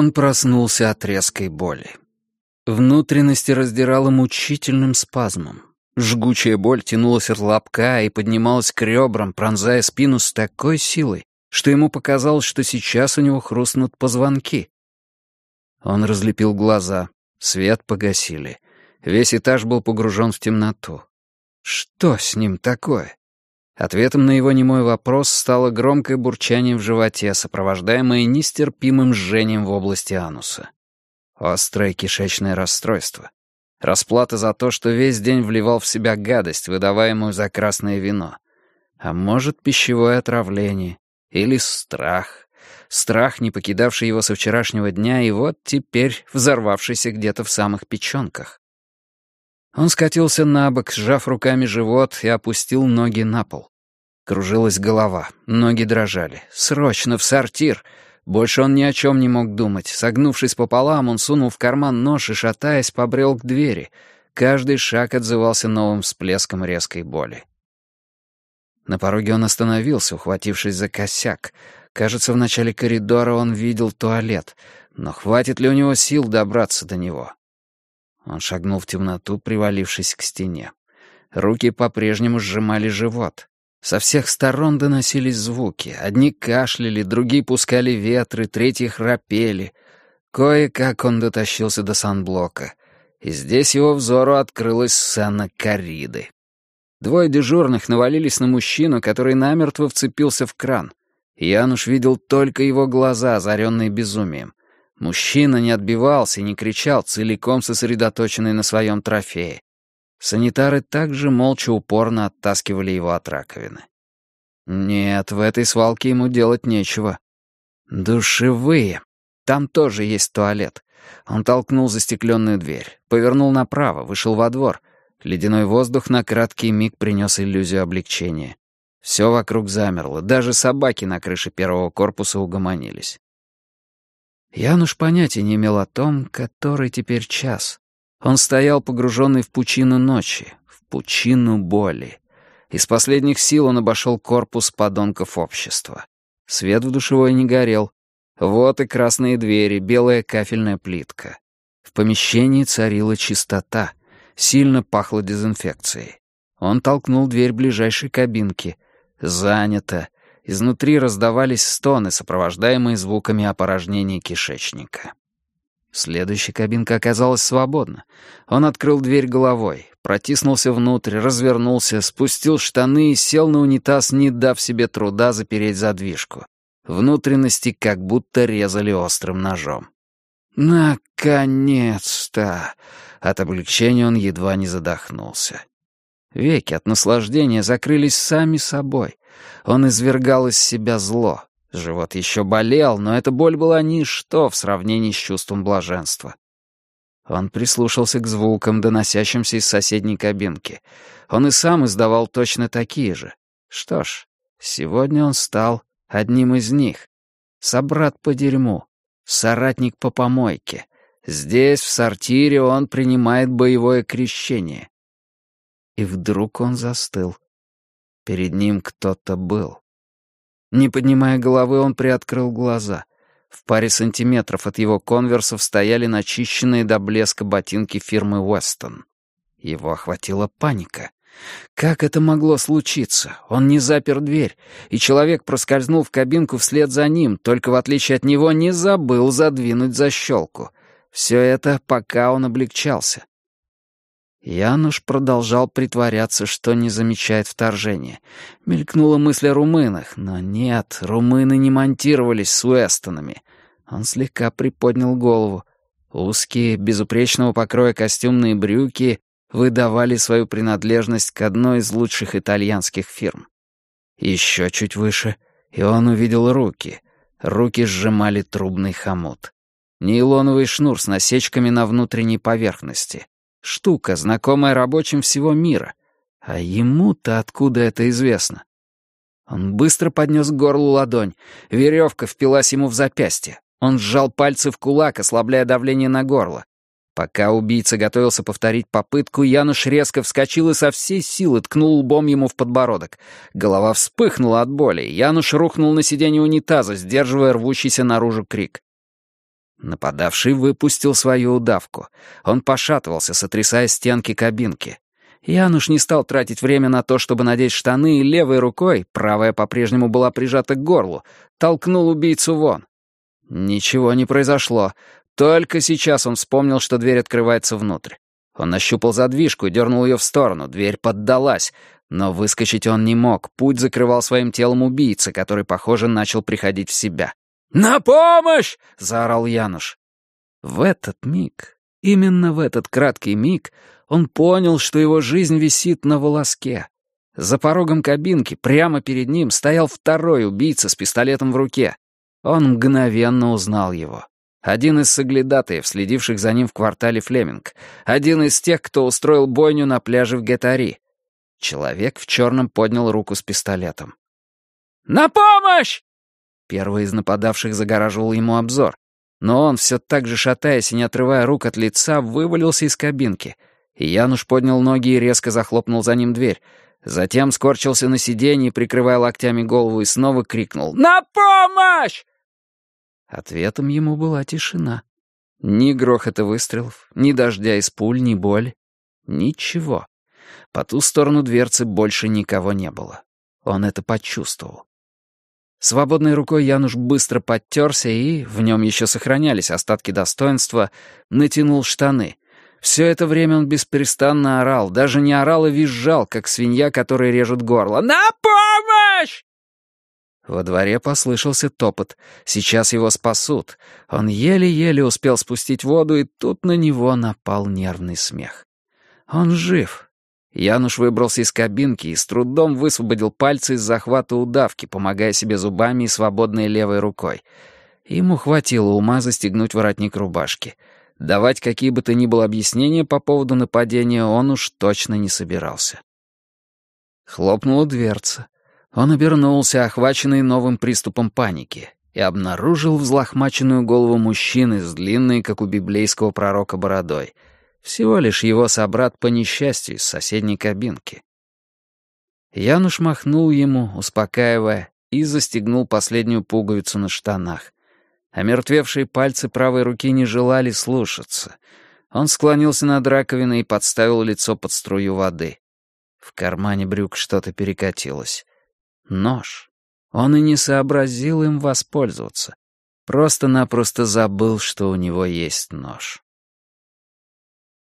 Он проснулся от резкой боли. Внутренности раздирало мучительным спазмом. Жгучая боль тянулась от лобка и поднималась к ребрам, пронзая спину с такой силой, что ему показалось, что сейчас у него хрустнут позвонки. Он разлепил глаза, свет погасили. Весь этаж был погружен в темноту. Что с ним такое? Ответом на его немой вопрос стало громкое бурчание в животе, сопровождаемое нестерпимым жжением в области ануса. Острое кишечное расстройство. Расплата за то, что весь день вливал в себя гадость, выдаваемую за красное вино. А может, пищевое отравление. Или страх. Страх, не покидавший его со вчерашнего дня, и вот теперь взорвавшийся где-то в самых печенках. Он скатился на бок, сжав руками живот, и опустил ноги на пол. Кружилась голова, ноги дрожали. «Срочно в сортир!» Больше он ни о чем не мог думать. Согнувшись пополам, он сунул в карман нож и, шатаясь, побрел к двери. Каждый шаг отзывался новым всплеском резкой боли. На пороге он остановился, ухватившись за косяк. Кажется, в начале коридора он видел туалет. Но хватит ли у него сил добраться до него? Он шагнул в темноту, привалившись к стене. Руки по-прежнему сжимали живот. Со всех сторон доносились звуки. Одни кашляли, другие пускали ветры, третьи храпели. Кое-как он дотащился до санблока. И здесь его взору открылась сцена кориды. Двое дежурных навалились на мужчину, который намертво вцепился в кран. Януш видел только его глаза, озаренные безумием. Мужчина не отбивался и не кричал, целиком сосредоточенный на своем трофее. Санитары также молча упорно оттаскивали его от раковины. Нет, в этой свалке ему делать нечего. Душевые. Там тоже есть туалет. Он толкнул застекленную дверь, повернул направо, вышел во двор. Ледяной воздух на краткий миг принес иллюзию облегчения. Все вокруг замерло, даже собаки на крыше первого корпуса угомонились. Януш понятия не имел о том, который теперь час. Он стоял погруженный в пучину ночи, в пучину боли. Из последних сил он обошел корпус подонков общества. Свет в душевой не горел. Вот и красные двери, белая кафельная плитка. В помещении царила чистота. Сильно пахло дезинфекцией. Он толкнул дверь ближайшей кабинки. Занято. Изнутри раздавались стоны, сопровождаемые звуками опорожнения кишечника. Следующая кабинка оказалась свободна. Он открыл дверь головой, протиснулся внутрь, развернулся, спустил штаны и сел на унитаз, не дав себе труда запереть задвижку. Внутренности как будто резали острым ножом. «Наконец-то!» От облегчения он едва не задохнулся. Веки от наслаждения закрылись сами собой. Он извергал из себя зло, Живот еще болел, но эта боль была ничто в сравнении с чувством блаженства. Он прислушался к звукам, доносящимся из соседней кабинки. Он и сам издавал точно такие же. Что ж, сегодня он стал одним из них. Собрат по дерьму, соратник по помойке. Здесь, в сортире, он принимает боевое крещение. И вдруг он застыл. Перед ним кто-то был. Не поднимая головы, он приоткрыл глаза. В паре сантиметров от его конверсов стояли начищенные до блеска ботинки фирмы Уэстон. Его охватила паника. Как это могло случиться? Он не запер дверь, и человек проскользнул в кабинку вслед за ним, только в отличие от него не забыл задвинуть защелку. Все это пока он облегчался. Януш продолжал притворяться, что не замечает вторжения. Мелькнула мысль о румынах, но нет, румыны не монтировались с Уэстонами. Он слегка приподнял голову. Узкие, безупречного покроя костюмные брюки выдавали свою принадлежность к одной из лучших итальянских фирм. Еще чуть выше, и он увидел руки. Руки сжимали трубный хомут. Нейлоновый шнур с насечками на внутренней поверхности. Штука, знакомая рабочим всего мира. А ему-то откуда это известно? Он быстро поднес к горлу ладонь. Веревка впилась ему в запястье. Он сжал пальцы в кулак, ослабляя давление на горло. Пока убийца готовился повторить попытку, Януш резко вскочил и со всей силы ткнул лбом ему в подбородок. Голова вспыхнула от боли. Януш рухнул на сиденье унитаза, сдерживая рвущийся наружу крик. Нападавший выпустил свою удавку. Он пошатывался, сотрясая стенки кабинки. Януш не стал тратить время на то, чтобы надеть штаны, и левой рукой, правая по-прежнему была прижата к горлу, толкнул убийцу вон. Ничего не произошло. Только сейчас он вспомнил, что дверь открывается внутрь. Он нащупал задвижку и дернул ее в сторону. Дверь поддалась. Но выскочить он не мог. Путь закрывал своим телом убийца, который, похоже, начал приходить в себя. «На помощь!» — заорал Януш. В этот миг, именно в этот краткий миг, он понял, что его жизнь висит на волоске. За порогом кабинки, прямо перед ним, стоял второй убийца с пистолетом в руке. Он мгновенно узнал его. Один из соглядатаев, следивших за ним в квартале Флеминг. Один из тех, кто устроил бойню на пляже в Гетари. Человек в черном поднял руку с пистолетом. «На помощь!» Первый из нападавших загораживал ему обзор. Но он, все так же шатаясь и не отрывая рук от лица, вывалился из кабинки. И Януш поднял ноги и резко захлопнул за ним дверь. Затем скорчился на сиденье, прикрывая локтями голову, и снова крикнул «На помощь!». Ответом ему была тишина. Ни грохота выстрелов, ни дождя из пуль, ни боли. Ничего. По ту сторону дверцы больше никого не было. Он это почувствовал. Свободной рукой Януш быстро подтерся и, в нем еще сохранялись остатки достоинства, натянул штаны. Все это время он бесперестанно орал, даже не орал и визжал, как свинья, которой режут горло. «На помощь!» Во дворе послышался топот. Сейчас его спасут. Он еле-еле успел спустить воду, и тут на него напал нервный смех. Он жив, Януш выбрался из кабинки и с трудом высвободил пальцы из захвата удавки, помогая себе зубами и свободной левой рукой. Ему хватило ума застегнуть воротник рубашки. Давать какие бы то ни было объяснения по поводу нападения он уж точно не собирался. Хлопнула дверца. Он обернулся, охваченный новым приступом паники, и обнаружил взлохмаченную голову мужчины с длинной, как у библейского пророка, бородой — всего лишь его собрат по несчастью из соседней кабинки. Януш махнул ему, успокаивая, и застегнул последнюю пуговицу на штанах. Омертвевшие пальцы правой руки не желали слушаться. Он склонился над раковиной и подставил лицо под струю воды. В кармане брюк что-то перекатилось. Нож. Он и не сообразил им воспользоваться. Просто-напросто забыл, что у него есть нож.